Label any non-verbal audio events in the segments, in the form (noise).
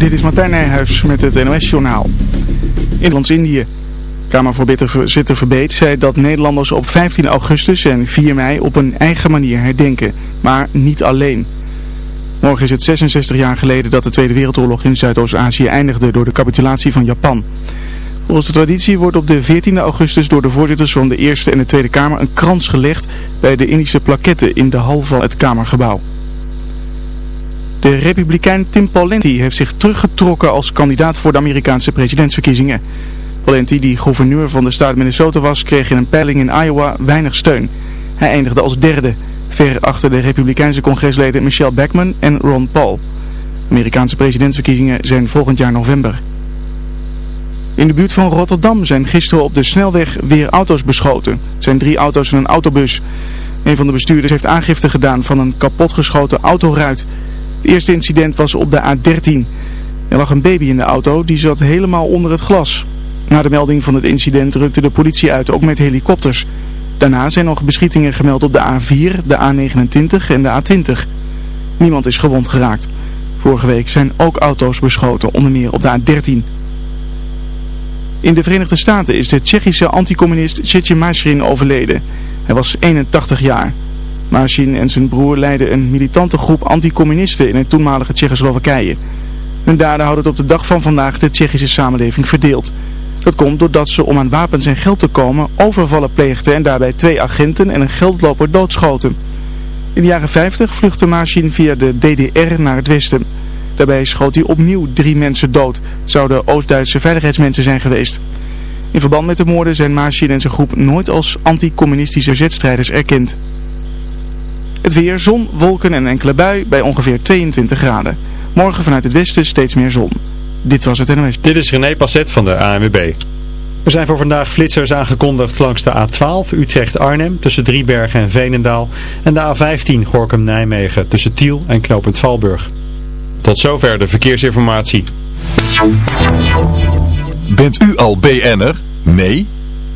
Dit is Martijn Nijhuis met het NOS-journaal. Inlands-Indië. Kamervoorzitter Verbeet zei dat Nederlanders op 15 augustus en 4 mei op een eigen manier herdenken, maar niet alleen. Morgen is het 66 jaar geleden dat de Tweede Wereldoorlog in Zuidoost-Azië eindigde door de capitulatie van Japan. Volgens de traditie wordt op de 14 augustus door de voorzitters van de Eerste en de Tweede Kamer een krans gelegd bij de Indische plaketten in de hal van het Kamergebouw. De republikein Tim Pawlenty heeft zich teruggetrokken als kandidaat voor de Amerikaanse presidentsverkiezingen. Pawlenty, die gouverneur van de staat Minnesota was, kreeg in een peiling in Iowa weinig steun. Hij eindigde als derde, ver achter de republikeinse congresleden Michelle Bachmann en Ron Paul. Amerikaanse presidentsverkiezingen zijn volgend jaar november. In de buurt van Rotterdam zijn gisteren op de snelweg weer auto's beschoten. Het zijn drie auto's en een autobus. Een van de bestuurders heeft aangifte gedaan van een kapotgeschoten autoruit. Het eerste incident was op de A13. Er lag een baby in de auto, die zat helemaal onder het glas. Na de melding van het incident rukte de politie uit, ook met helikopters. Daarna zijn nog beschietingen gemeld op de A4, de A29 en de A20. Niemand is gewond geraakt. Vorige week zijn ook auto's beschoten, onder meer op de A13. In de Verenigde Staten is de Tsjechische anticommunist Sitje Masrin overleden. Hij was 81 jaar. Masin en zijn broer leidden een militante groep anticommunisten in het toenmalige Tsjechoslowakije. Hun daden houden op de dag van vandaag de Tsjechische samenleving verdeeld. Dat komt doordat ze om aan wapens en geld te komen overvallen pleegden en daarbij twee agenten en een geldloper doodschoten. In de jaren 50 vluchtte Masin via de DDR naar het westen. Daarbij schoot hij opnieuw drie mensen dood. Het zouden Oost-Duitse veiligheidsmensen zijn geweest. In verband met de moorden zijn Masin en zijn groep nooit als anticommunistische zetstrijders erkend. Het weer, zon, wolken en enkele bui bij ongeveer 22 graden. Morgen vanuit het westen steeds meer zon. Dit was het NOS. Dit is René Passet van de ANWB. Er zijn voor vandaag flitsers aangekondigd langs de A12 Utrecht-Arnhem tussen Driebergen en Veenendaal en de A15 Gorkum-Nijmegen tussen Tiel en Knopend Valburg. Tot zover de verkeersinformatie. Bent u al BN'er? Nee?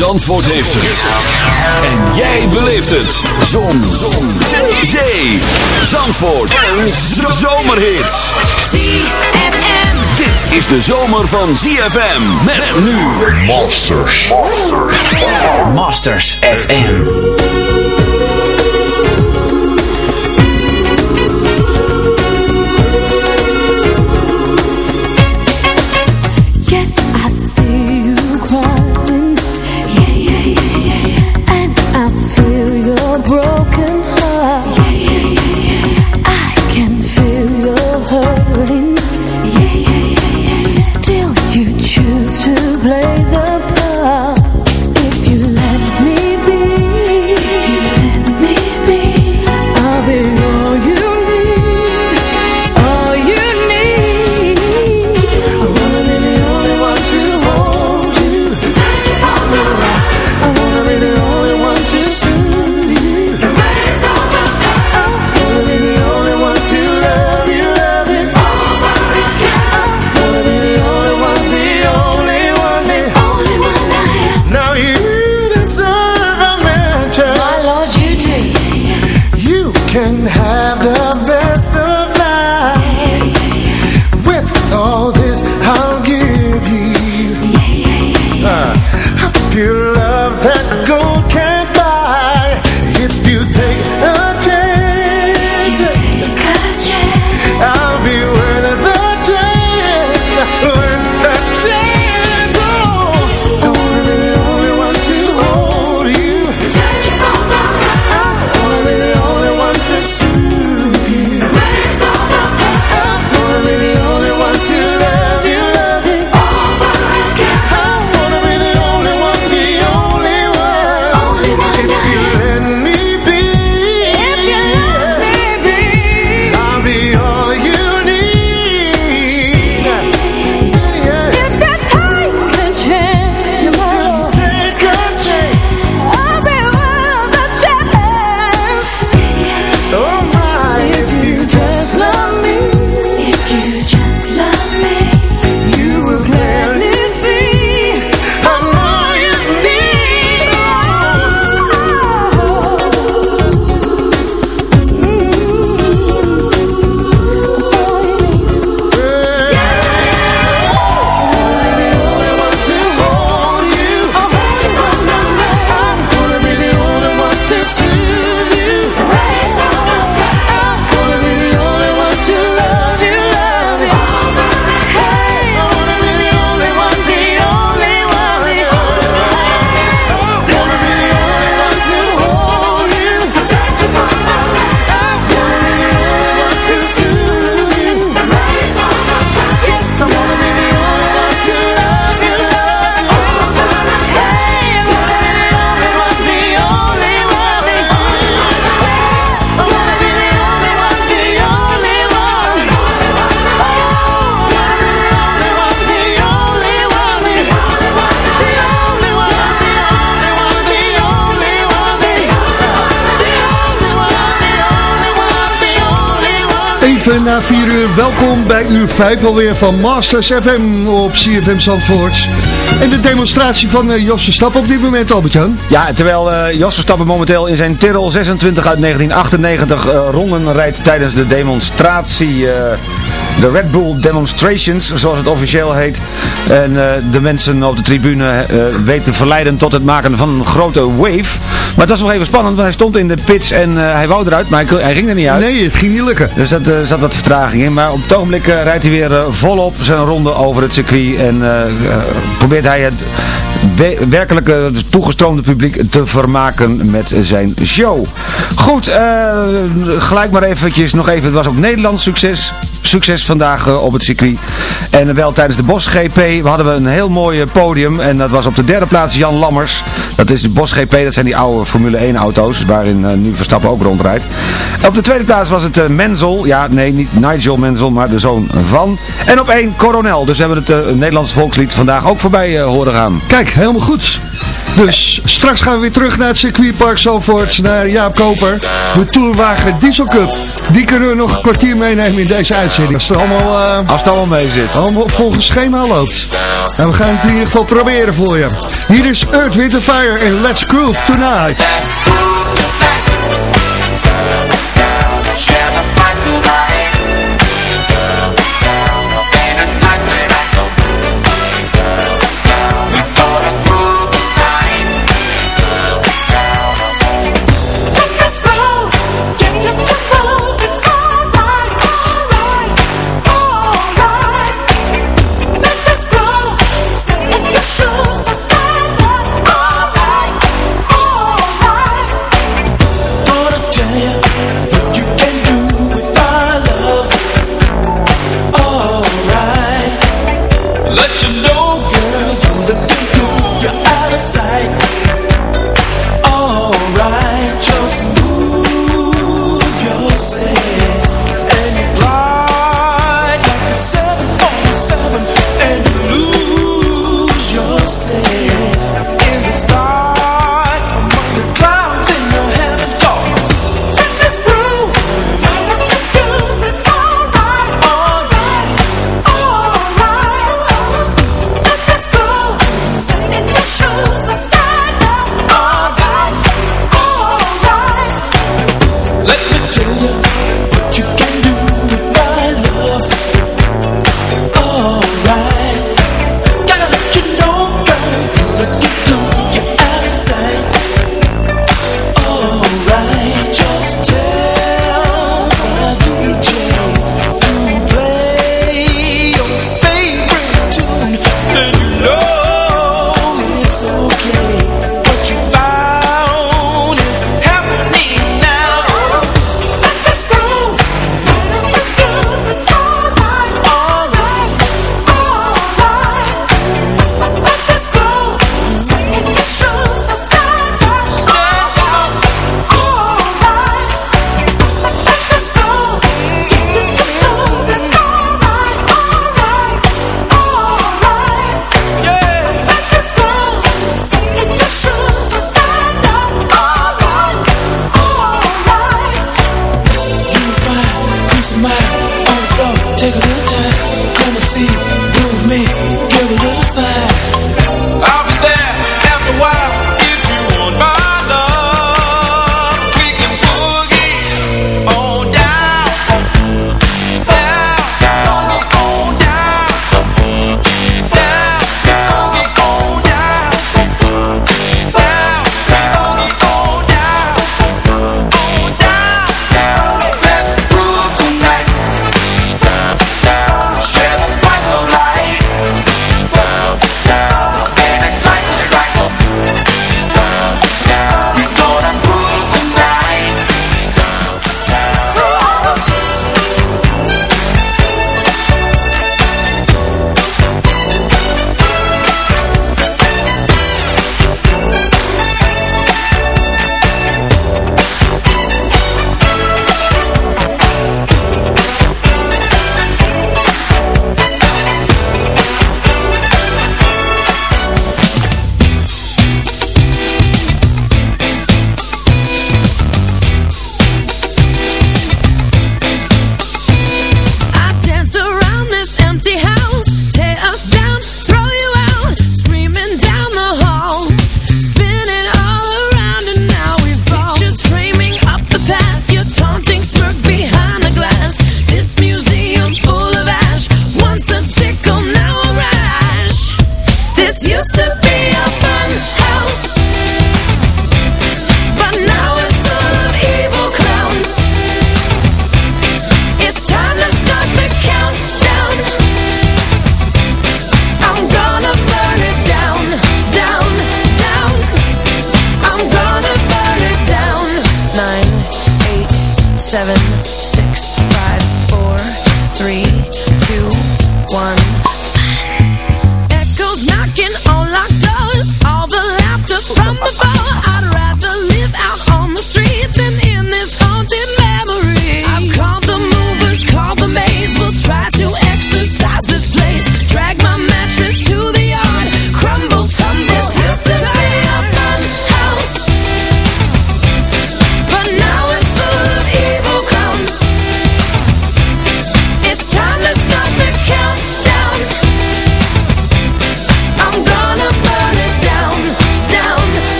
Zandvoort heeft het. En jij beleeft het. Zon. Zon. Zee. Zee. Zandvoort. Een zomerhit. ZFM. Dit is de zomer van ZFM. Met nu. Masters. Masters FM. Na 4 uur. Welkom bij uur 5 alweer van Masters FM op CFM Zandvoort. En de demonstratie van uh, Jos op dit moment, Albert-Jan. Ja, terwijl uh, Jos Verstappen momenteel in zijn Tyrrell 26 uit 1998 uh, ronden rijdt tijdens de demonstratie... de Red Bull Demonstrations, zoals het officieel heet. En de mensen op de tribune weten te verleiden tot het maken van een grote wave. Maar het was nog even spannend, want hij stond in de pits en hij wou eruit, maar hij, hij, ging er niet uit. Nee, het ging niet lukken. Dus dat zat wat vertraging in. Maar op het ogenblik rijdt hij weer volop zijn ronde over het circuit. En probeert hij het werkelijke toegestroomde publiek te vermaken met zijn show. Goed, uh, gelijk maar eventjes nog even, het was ook Nederlands succes. Succes vandaag uh, op het circuit. En wel tijdens de Bos GP hadden we een heel mooi podium. En dat was op de derde plaats Jan Lammers. Dat is de Bos GP, dat zijn die oude Formule 1 auto's. Waarin uh, nu Verstappen ook rondrijdt. Op de tweede plaats was het Menzel. Ja, nee, niet Nigel Menzel, maar de zoon van. En op één Coronel. Dus hebben we het Nederlandse volkslied vandaag ook voorbij horen gaan. Kijk, helemaal goed. Dus straks gaan we weer terug naar het circuitpark Zalvoort, naar Jaap Koper. De Tourwagen Diesel Cup. Die kunnen we nog een kwartier meenemen in deze uitzending. Als het allemaal, uh, Als het allemaal mee zit. Allemaal volgens schema loopt. En we gaan het in ieder geval proberen voor je. Hier is Earth, Wind Fire en Let's Groove Tonight.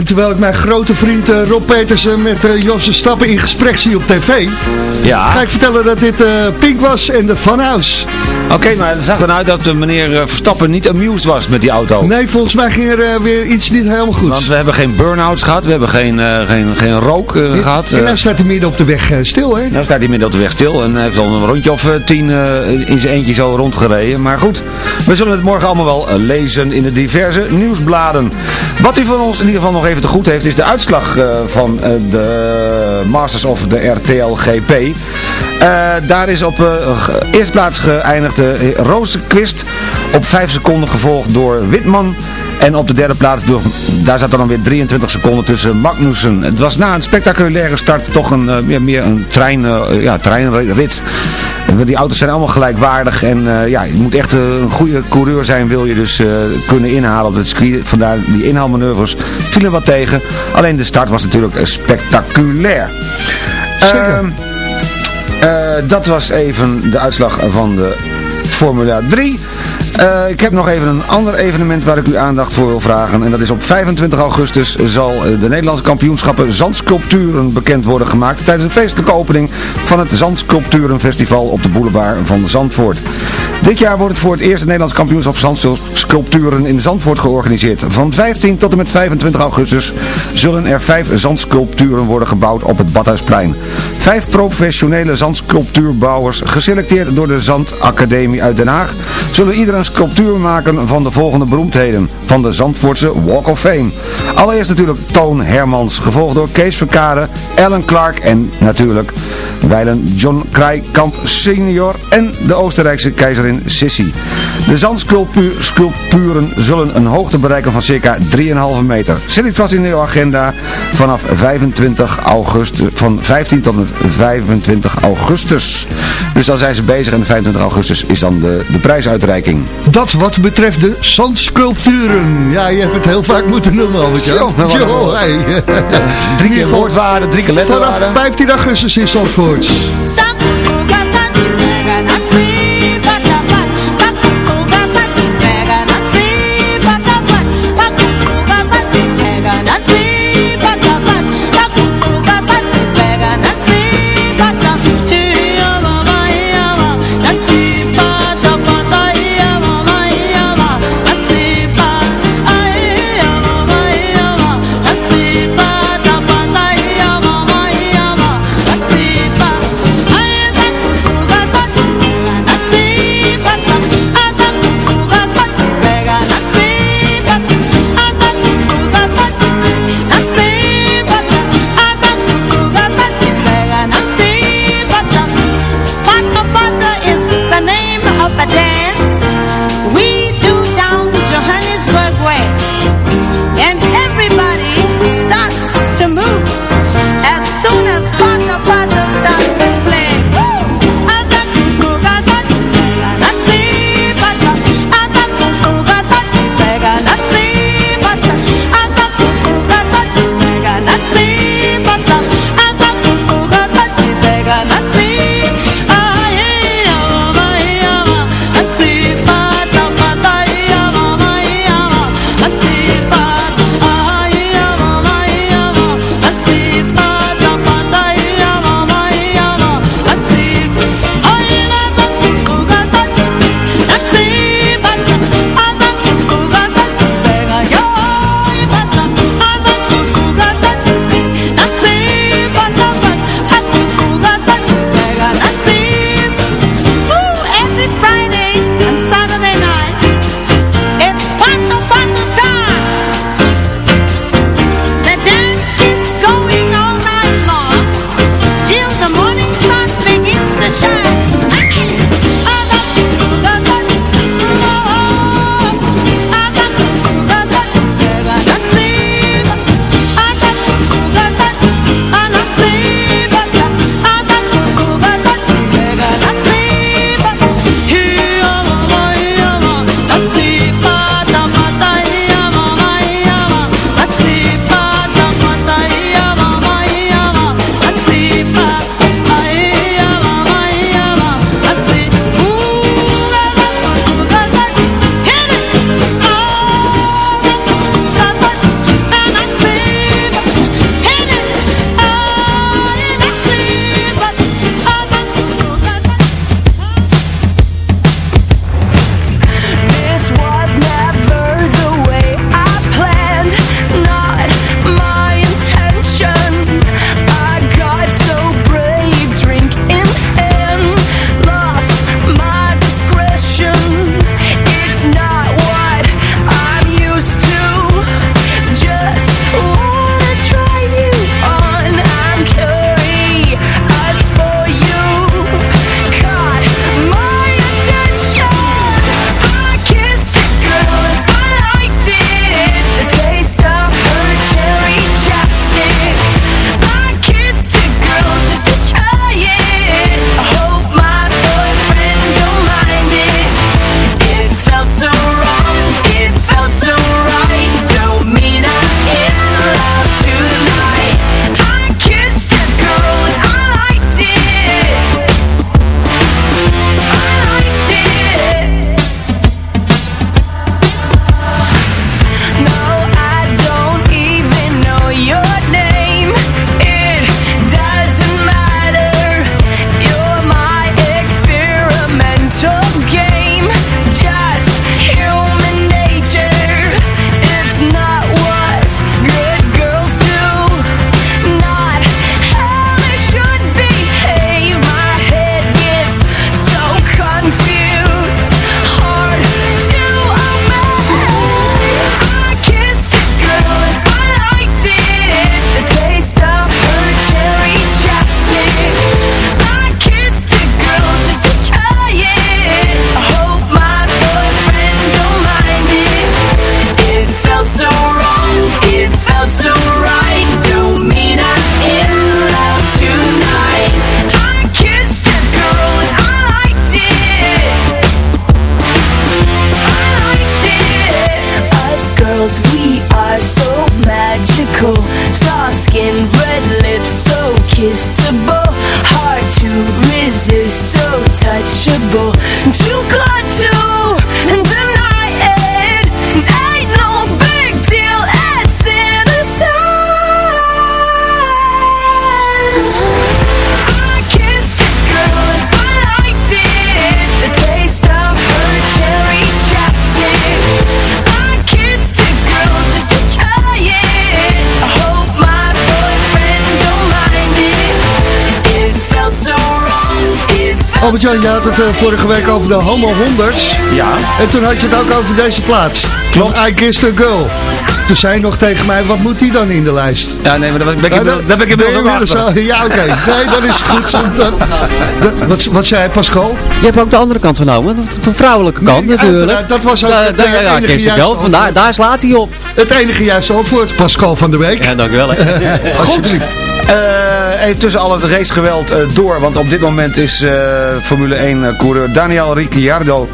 En terwijl ik mijn grote vriend eh, Rob Petersen met uh, Josse Stappen in gesprek zie op tv, ja. ga ik vertellen dat dit uh, Pink was en de Funhouse. Oké, okay, maar het zag eruit dat meneer Verstappen niet amused was met die auto. Nee, volgens mij ging er weer iets niet helemaal goed. Want we hebben geen burn-outs gehad, we hebben geen, geen, geen rook gehad. En nou staat hij midden op de weg stil, hè? Nou staat hij midden op de weg stil en hij heeft al een rondje of tien in zijn eentje zo rondgereden. Maar goed, we zullen het morgen allemaal wel lezen in de diverse nieuwsbladen. Wat u van ons in ieder geval nog even te goed heeft is de uitslag uh, van uh, de Masters of de RTLGP. Uh, daar is op eerste plaats geëindigd de Rozenquist op 5 seconden gevolgd door Witman. En op de derde plaats, daar zat dan weer 23 seconden tussen Magnussen. Het was na een spectaculaire start toch een, meer, meer een trein, ja, treinrit. Die auto's zijn allemaal gelijkwaardig en uh, ja, je moet echt een goede coureur zijn wil je dus uh, kunnen inhalen op het circuit. Vandaar die inhaalmanoeuvres vielen wat tegen. Alleen de start was natuurlijk spectaculair. Uh, dat was even de uitslag van de Formula 3. Uh, ik heb nog even een ander evenement waar ik u aandacht voor wil vragen. En dat is op 25 augustus zal de Nederlandse kampioenschappen Zandsculpturen bekend worden gemaakt. Tijdens een feestelijke opening van het Zandsculpturenfestival op de boulevard van Zandvoort. Dit jaar wordt het voor het eerste Nederlands kampioenschap Zandsculpturen in Zandvoort georganiseerd. Van 15 tot en met 25 augustus zullen er vijf zandsculpturen worden gebouwd op het Badhuisplein. Vijf professionele zandsculptuurbouwers, geselecteerd door de Zandacademie uit Den Haag, zullen ieder een sculptuur maken van de volgende beroemdheden van de Zandvoortse Walk of Fame. Allereerst natuurlijk Toon Hermans, gevolgd door Kees Verkade, Ellen Clark en natuurlijk wijlen John Krijkamp senior en de Oostenrijkse keizerin Sissi. De zandsculpturen zullen een hoogte bereiken van circa 3,5 meter. Zet dit vast in uw agenda vanaf 25 augustus, van 15 tot met 25 augustus. Dus dan zijn ze bezig en 25 augustus is dan de, de prijsuitreiking. Dat wat betreft de zandsculpturen. Ja, je hebt het heel vaak moeten noemen, Albert Jan. Jo, hey. Drie keer woordwaarde, drie keer letterwaarde. Vanaf 15 augustus in Zandvoort. Albert-Jan, je had het eh, vorige week over de Homo 100. Ja. En toen had je het ook over deze plaats. Klopt. I Kissed a Girl. Toen zei je nog tegen mij, wat moet die dan in de lijst? Ja, nee, maar daar ben ik, Ja, inmiddels- daar ben ik inmiddels ook achter. Ja, oké. (laughs) Nee, dat is goed. Dat- dat- wat, wat zei Pascal? Je hebt ook de andere kant genomen, de, vrouwelijke kant Nee, natuurlijk. dat was ook Ja, het, ja, eh, ja, enige juiste Bel, vandaar, antwoord. daar slaat hij op. Het enige juiste antwoord, Pascal van de Week. Ja, dankjewel. (laughs) Goed. Eh, even tussen al het racegeweld eh, door, want op dit moment is eh, Formule 1 eh, coureur Daniel Ricciardo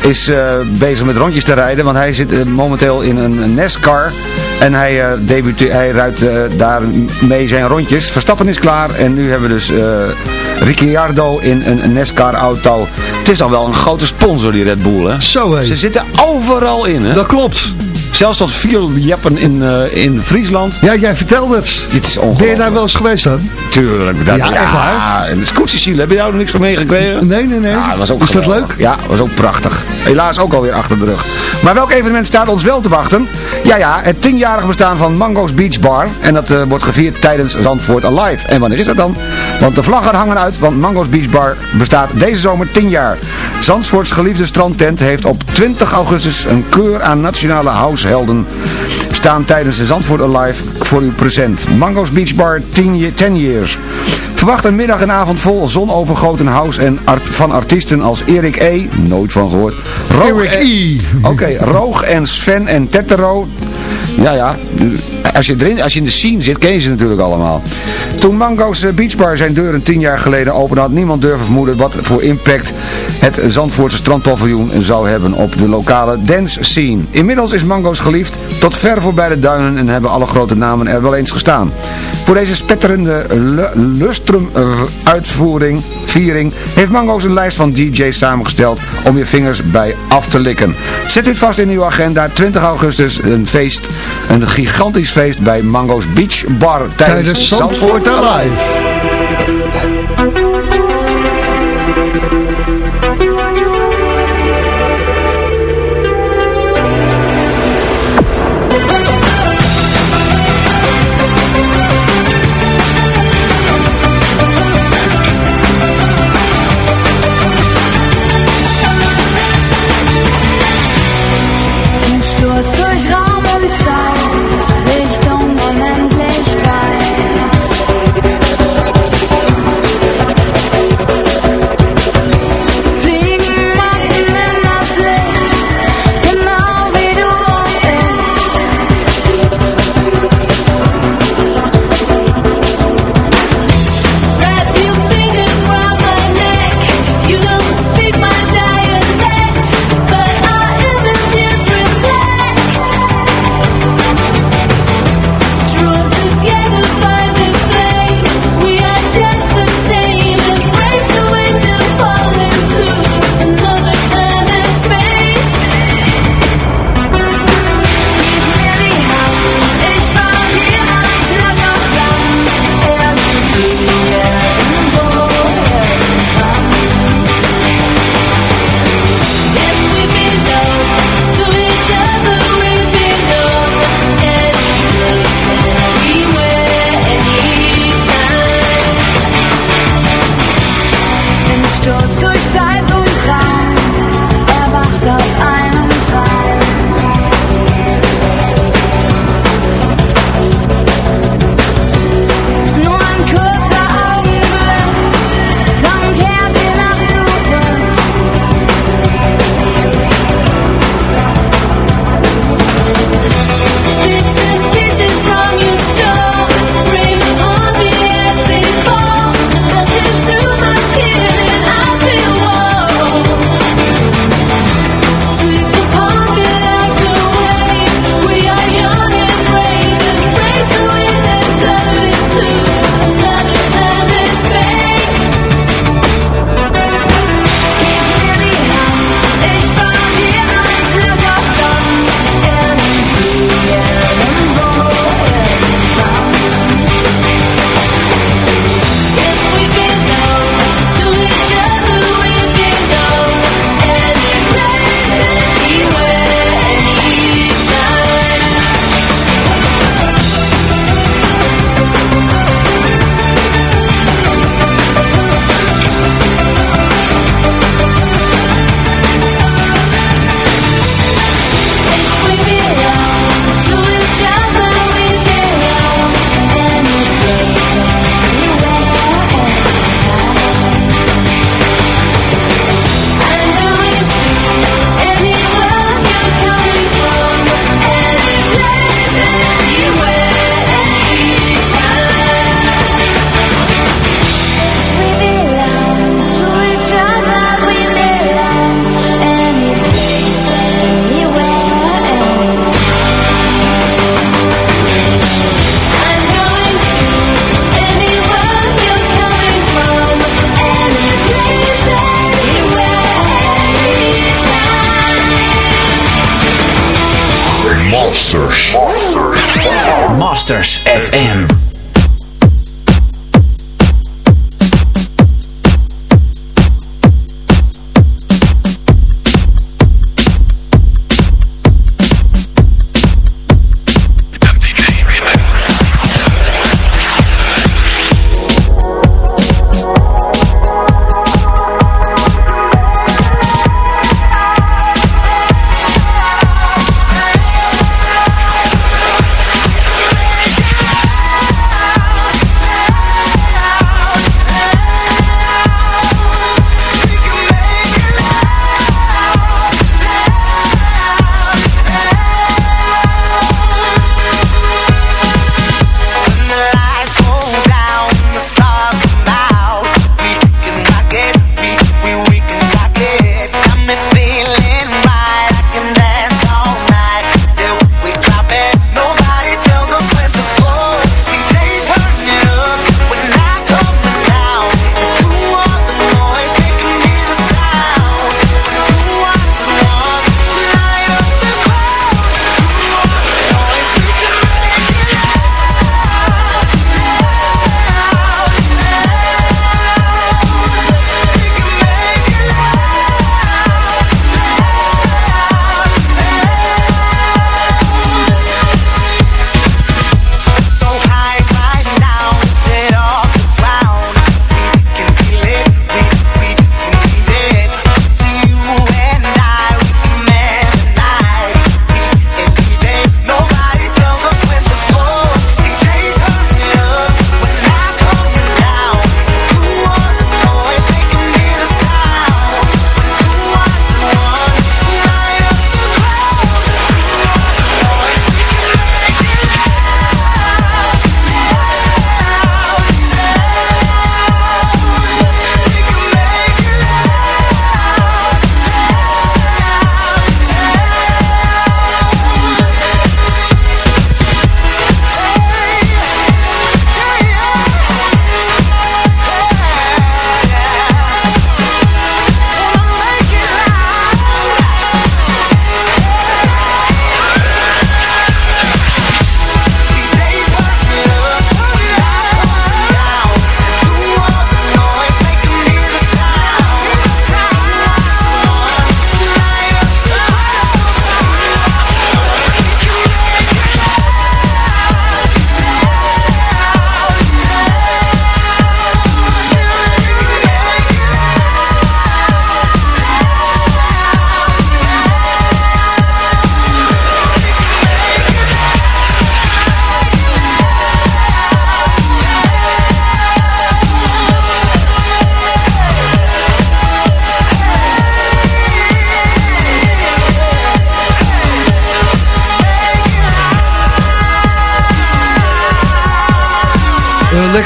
is, eh, bezig met rondjes te rijden, want hij zit eh, momenteel in een NASCAR en hij, eh debuteert, hij eh, daar mee zijn rondjes. Verstappen is klaar en nu hebben we dus eh, Ricciardo in een NASCAR auto. Het is dan wel een grote sponsor die Red Bull hè? Zo hé. Ze zitten overal in hè? Dat klopt. Zelfs tot vier jeppen in, eh, in Friesland. Ja, jij vertelde het. Dit is Ben je daar wel eens geweest dan? Tuurlijk. Dat, Ja, echt waar? En de scootjesielen, heb je daar nog niks van meegekregen? Nee, nee, nee. Ja, was ook is dat leuk? Ja, was ook prachtig. Helaas ook alweer achter de rug. Maar welk evenement staat ons wel te wachten? Ja, ja, het tienjarige bestaan van Mango's Beach Bar. En dat eh, wordt gevierd tijdens Zandvoort Alive. En wanneer is dat dan? Want de vlaggen hangen uit, want Mango's Beach Bar bestaat deze zomer 10 jaar. Zandvoorts geliefde strandtent heeft op 20 augustus een keur aan nationale househelden staan tijdens de Zandvoort Alive voor u present. Mango's Beach Bar 10 ye- 10 years. Verwacht een middag en avond vol zonovergoten house en van artiesten als Erik E. Nooit van gehoord. Roog en- E. Oké, Roog en Sven en Tetero. Ja, ja. Als je, erin, als je in de scene zit, ken je ze natuurlijk allemaal. Toen Mango's eh, Beach Bar zijn deuren tien jaar geleden opende, had niemand durven vermoeden wat voor impact het Zandvoortse strandpaviljoen zou hebben op de lokale dance scene. Inmiddels is Mango's geliefd tot ver voorbij de duinen en hebben alle grote namen er wel eens gestaan. Voor deze spetterende lu- lustrum eh, uitvoering, viering, heeft Mango's een lijst van DJ's samengesteld om je vingers bij af te likken. Zet dit vast in uw agenda. 20 augustus een feest, een gigantisch feest bij Mango's Beach Bar tijdens, Tijdens Zandvoort Alive.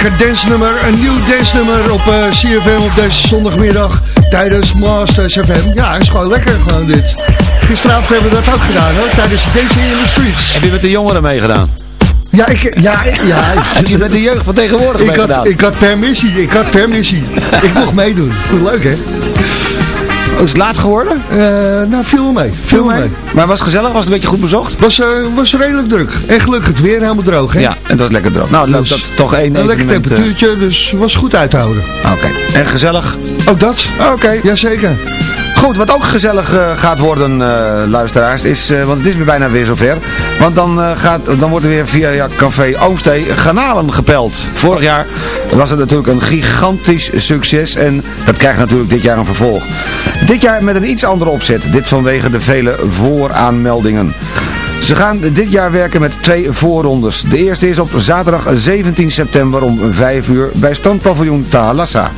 Lekker dansnummer, een nieuw dansnummer op eh, CFM op deze zondagmiddag tijdens Masters FM. Ja, is gewoon lekker gewoon dit. Gisteravond hebben we dat ook gedaan hoor, tijdens Dancing in the Streets. Heb je met de jongeren meegedaan? Ja, ik, ja, ja. (laughs) Heb je met de jeugd van tegenwoordig ik meegedaan? had, ik had permissie, ik had permissie. ik mocht meedoen. Vond je leuk hè? Oh, is het laat geworden? Eh, nou, viel mee. Viel mee. Maar was het gezellig? Was het een beetje goed bezocht? Was, eh, was redelijk druk. En gelukkig het weer helemaal droog hè? Ja, en dat is lekker droog. Nou, Dus dat toch één Een lekker eh, temperatuurtje, dus was goed uit te houden. Oké. En gezellig? Ook dat? Oké. Jazeker. Wat ook gezellig eh, gaat worden, eh, luisteraars, is, eh, want het is weer bijna weer zover. Want dan, gaat, dan wordt er weer via ja, Café Oomstee garnalen gepeld. Vorig jaar was het natuurlijk een gigantisch succes en dat krijgt natuurlijk dit jaar een vervolg. Dit jaar met een iets andere opzet, dit vanwege de vele vooraanmeldingen. Ze gaan dit jaar werken met twee voorrondes. De eerste is op zaterdag 17 september om 5 uur bij standpaviljoen Thalassa.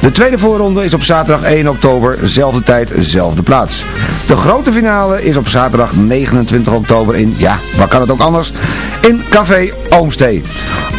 De tweede voorronde is op zaterdag 1 oktober, zelfde tijd, zelfde plaats. De grote finale is op zaterdag 29 oktober in, ja, waar kan het ook anders, in Café Oomstee.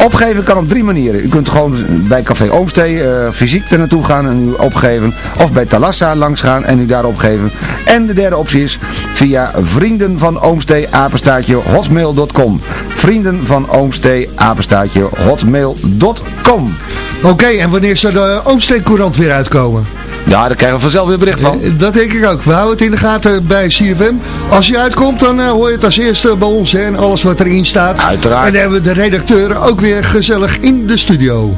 Opgeven kan op drie manieren. U kunt gewoon bij Café Oomstee eh, fysiek er naartoe gaan en u opgeven. Of bij Talassa langs gaan en u daar opgeven. En de derde optie is via vrienden van Oomstee apenstaartje hotmail.com. Vrienden van Oomstee apenstaartje hotmail.com. Oké, en wanneer zou de Oomsteen Courant weer uitkomen? Ja, daar krijgen we vanzelf weer bericht van. Eh, dat denk ik ook. We houden het in de gaten bij CFM. Als hij uitkomt, dan eh, hoor je het als eerste bij ons hè, en alles wat erin staat. Uiteraard. En dan hebben we de redacteur ook weer gezellig in de studio.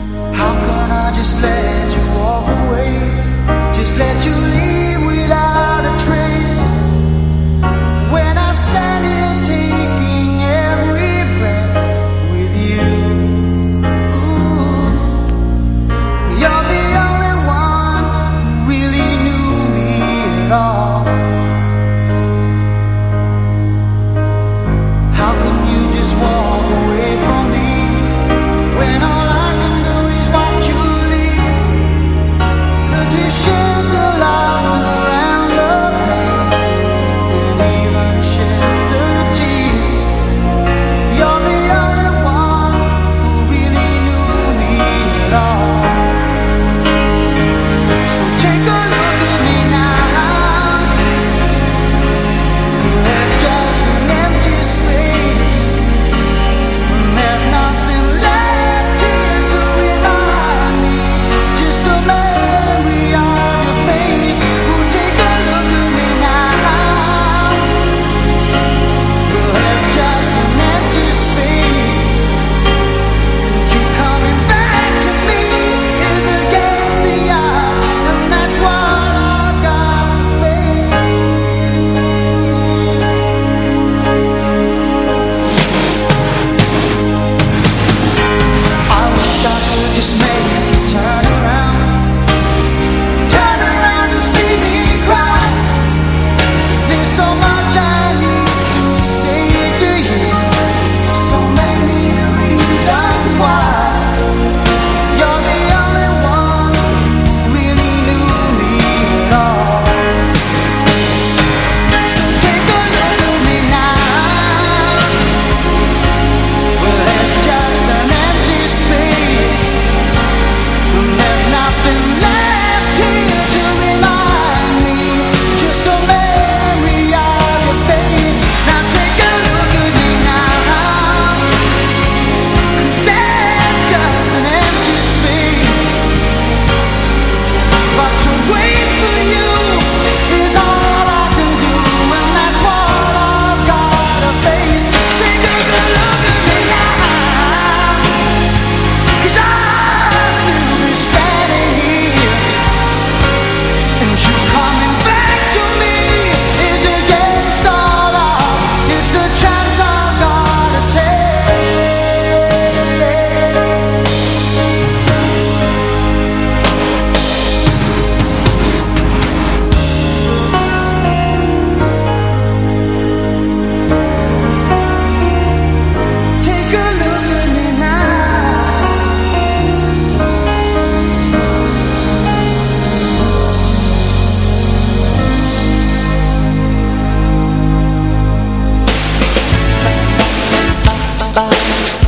Bye.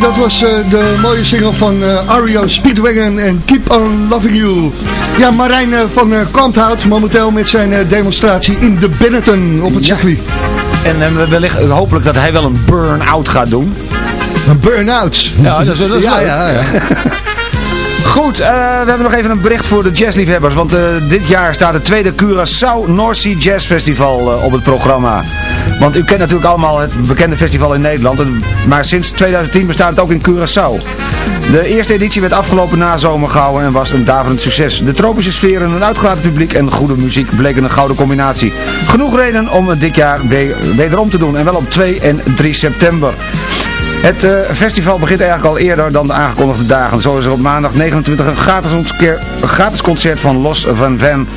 Dat was eh, de mooie single van eh Ario Speedwagon en Keep On Loving You. Ja, Marijn eh, van Kanthout momenteel met zijn demonstratie in de Benetton op het Ja. circuit. En wellicht, hopelijk dat hij wel een burn-out gaat doen. Een burn-out. Ja, dat is, dat is ja, ja, ja. (laughs) Goed, we hebben nog even een bericht voor de jazzliefhebbers. Want dit jaar staat het tweede Curaçao North Sea Jazz Festival op het programma. Want u kent natuurlijk allemaal het bekende festival in Nederland. Maar sinds 2010 bestaat het ook in Curaçao. De eerste editie werd afgelopen nazomer gehouden en was een daverend succes. De tropische sfeer en een uitgelaten publiek en goede muziek bleken een gouden combinatie. Genoeg reden om het dit jaar we- wederom te doen. En wel op 2 en 3 september. Het eh, festival begint eigenlijk al eerder dan de aangekondigde dagen. Zo is er op maandag 29 een gratis, gratis concert van Los Van Van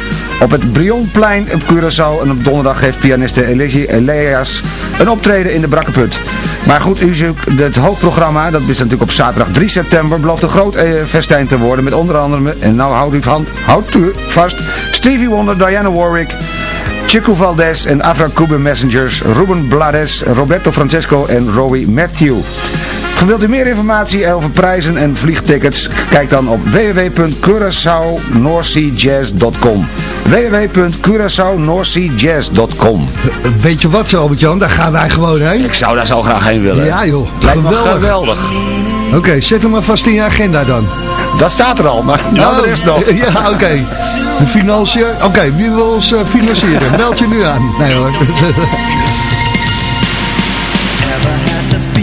op het Brionplein op Curaçao. En op donderdag heeft pianiste Eligi Elias een optreden in de Brakkeput. Maar goed, u zoekt het hoofdprogramma, dat is natuurlijk op zaterdag 3 september, belooft een groot eh, festijn te worden met onder andere, en nou houdt u, van, houdt u vast, Stevie Wonder, Diana Warwick, Chico Valdez en Afra Cuban Messengers, Ruben Blades, Roberto Francesco en Rowie Matthew. Wilt u meer informatie over prijzen en vliegtickets? Kijk dan op www.curaçaonorthseajazz.com www.curaçaonorthseajazz.com Weet je wat, Albert-Jan? Daar gaan wij gewoon heen. Ik zou daar zo graag heen willen. Ja joh, Lijkt me geweldig. Oké, zet hem maar vast in je agenda dan. Dat staat er al, maar nou, de rest nog. (laughs) Ja, oké. De (laughs) financiën. Oké, wie wil ons eh, financieren? (laughs) Meld je nu aan. Nee hoor. Ever had the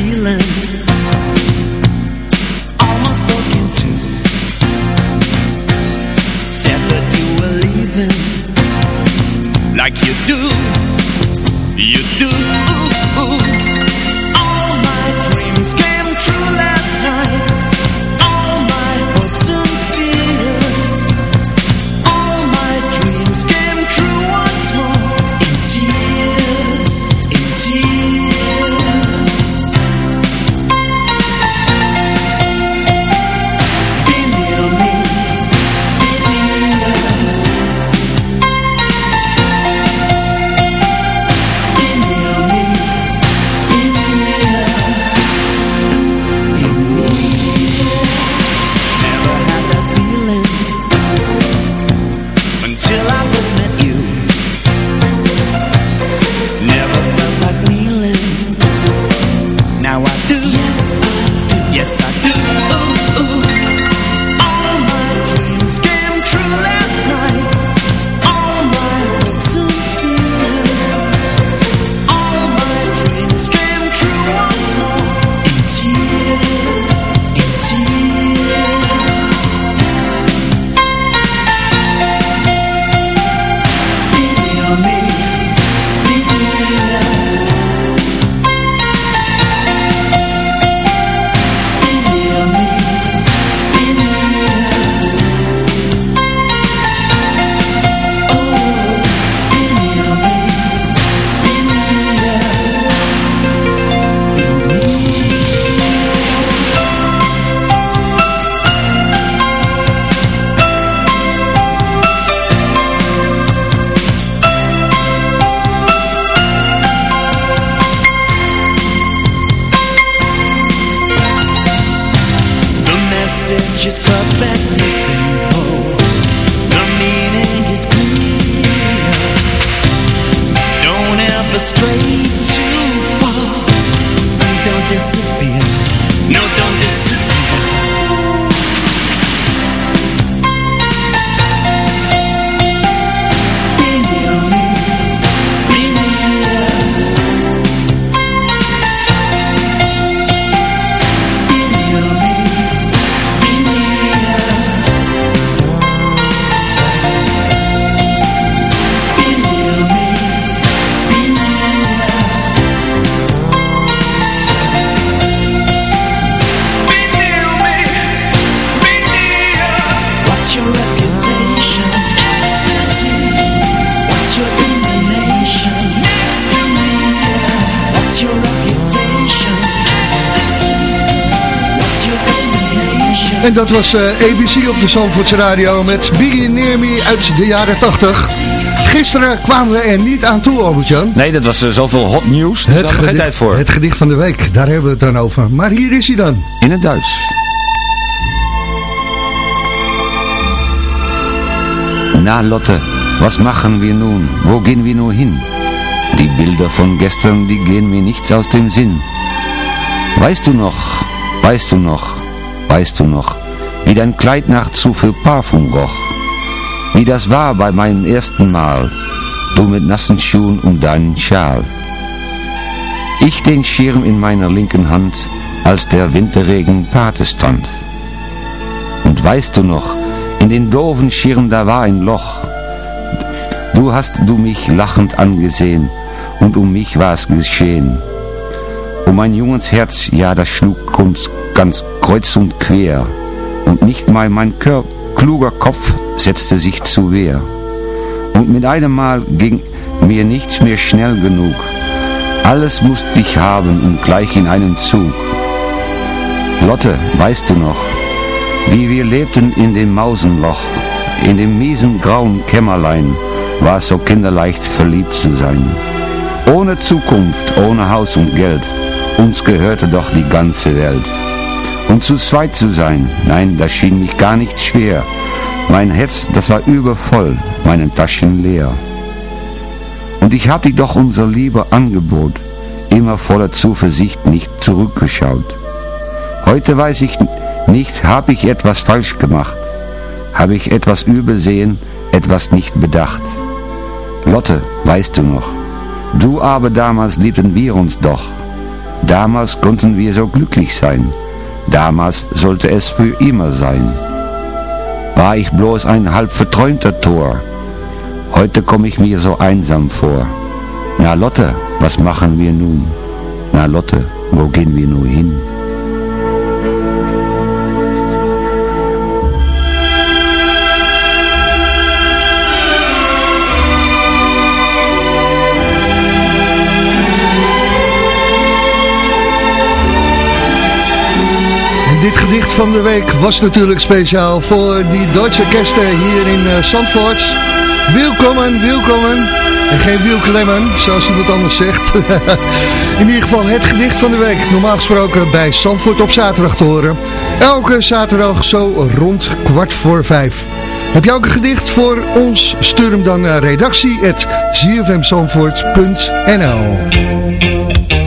perfectly simple. The meaning is clear. Don't ever stray too far. Don't disappear. En dat was eh, ABC op de Zandvoorts Radio met Biggie Near Me uit de jaren 80. gisteren kwamen we er niet aan toe, Albert-Jan. Nee, dat was eh, zoveel hot nieuws. We geen tijd voor. het gedicht van de week, daar hebben we het dan over. Maar hier is hij dan. In het Duits. Na Lotte, was machen wir nun? Wo gehen wir nur hin? Die Bilder von gestern, die gehen mir nicht aus dem Sinn. Weißt du noch, weißt du noch, weißt du noch, wie dein Kleid nach zu viel Parfum roch? Wie das war bei meinem ersten Mal, du mit nassen Schuhen um deinen Schal. Ich den Schirm in meiner linken Hand, als der Winterregen Pate stand. Und weißt du noch, in den doofen Schirm da war ein Loch. Du hast du mich lachend angesehen, und um mich war's geschehen. Um mein junges Herz, ja, das schlug uns ganz kreuz und quer, und nicht mal mein Kör kluger Kopf setzte sich zu Wehr. Und mit einem Mal ging mir nichts mehr schnell genug. Alles musste ich haben und gleich in einem Zug. Lotte, weißt du noch, wie wir lebten in dem Mausenloch, in dem miesen grauen Kämmerlein, war es so kinderleicht verliebt zu sein. Ohne Zukunft, ohne Haus und Geld, uns gehörte doch die ganze Welt. Und zu zweit zu sein, nein, das schien mich gar nicht schwer. Mein Herz, das war übervoll, meine Taschen leer. Und ich hab dir doch unser Liebe Angebot, immer voller Zuversicht nicht zurückgeschaut. Heute weiß ich nicht, hab ich etwas falsch gemacht, habe ich etwas übersehen, etwas nicht bedacht. Lotte, weißt du noch, du aber damals liebten wir uns doch. Damals konnten wir so glücklich sein. Damals sollte es für immer sein. War ich bloß ein halb verträumter Tor. Heute komm ich mir so einsam vor. Na Lotte, was machen wir nun? Na Lotte, wo gehen wir nur hin? Van de week was natuurlijk speciaal voor die Duitse kersten hier in uh, Zandvoort. Welkom, welkom. En geen wielklemmen, zoals iemand anders zegt. (laughs) in ieder geval het gedicht van de week. Normaal gesproken bij Zandvoort op zaterdag te horen. Elke zaterdag zo rond kwart voor vijf. Heb je ook een gedicht voor ons? Stuur hem dan naar redactie.zfmzandvoort.nl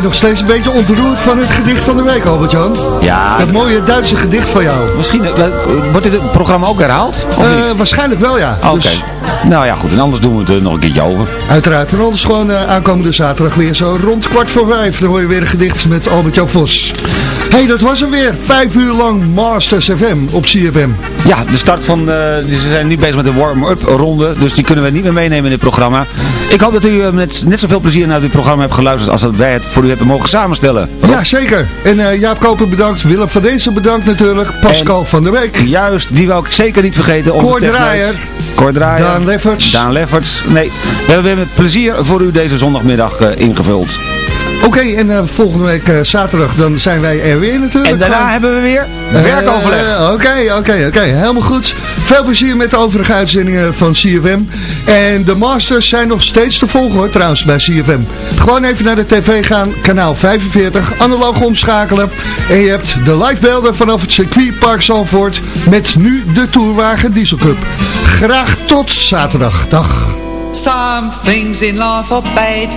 ben nog steeds een beetje ontroerd van het gedicht van de week, Albert-Jan. Ja. Dat mooie Duitse gedicht van jou. Misschien, eh, wordt dit programma ook herhaald? Eh, niet? waarschijnlijk wel, ja. Oké. Dus Nou ja, goed. En anders doen we het er nog een keertje over. uiteraard. En anders gewoon eh, aankomende zaterdag weer zo rond kwart voor vijf. Dan hoor je weer een gedicht met Albert-Jan Vos. hey, dat was hem weer. Vijf uur lang Masters FM op CFM. Ja, de start van, eh, ze zijn nu bezig met de warm-up ronde, dus die kunnen we niet meer meenemen in dit programma. Ik hoop dat u eh, met net zoveel plezier naar dit programma hebt geluisterd als dat wij het voor u hebben mogen samenstellen. Ja, zeker. En eh, Jaap Koper bedankt. Willem van Dezen bedankt natuurlijk. Pascal van der Week. Juist, die wou ik zeker niet vergeten. Draaier. Cor Draaier. Lefferts. Daan Lefferts. Nee, we hebben met plezier voor u deze zondagmiddag eh, ingevuld. Oké, en eh, volgende week eh, zaterdag dan zijn wij er weer natuurlijk. En daarna Gewoon- hebben we weer Eh, werkoverleg. Oké, oké, oké. Helemaal goed. Veel plezier met de overige uitzendingen van CFM. En de Masters zijn nog steeds te volgen hoor, trouwens, bij CFM. Gewoon even naar de tv gaan, kanaal 45, analoog omschakelen. En je hebt de livebeelden vanaf het circuitpark Zandvoort met nu de Tourwagen Diesel Cup. Graag tot zaterdag. Dag. Some things in life are bad,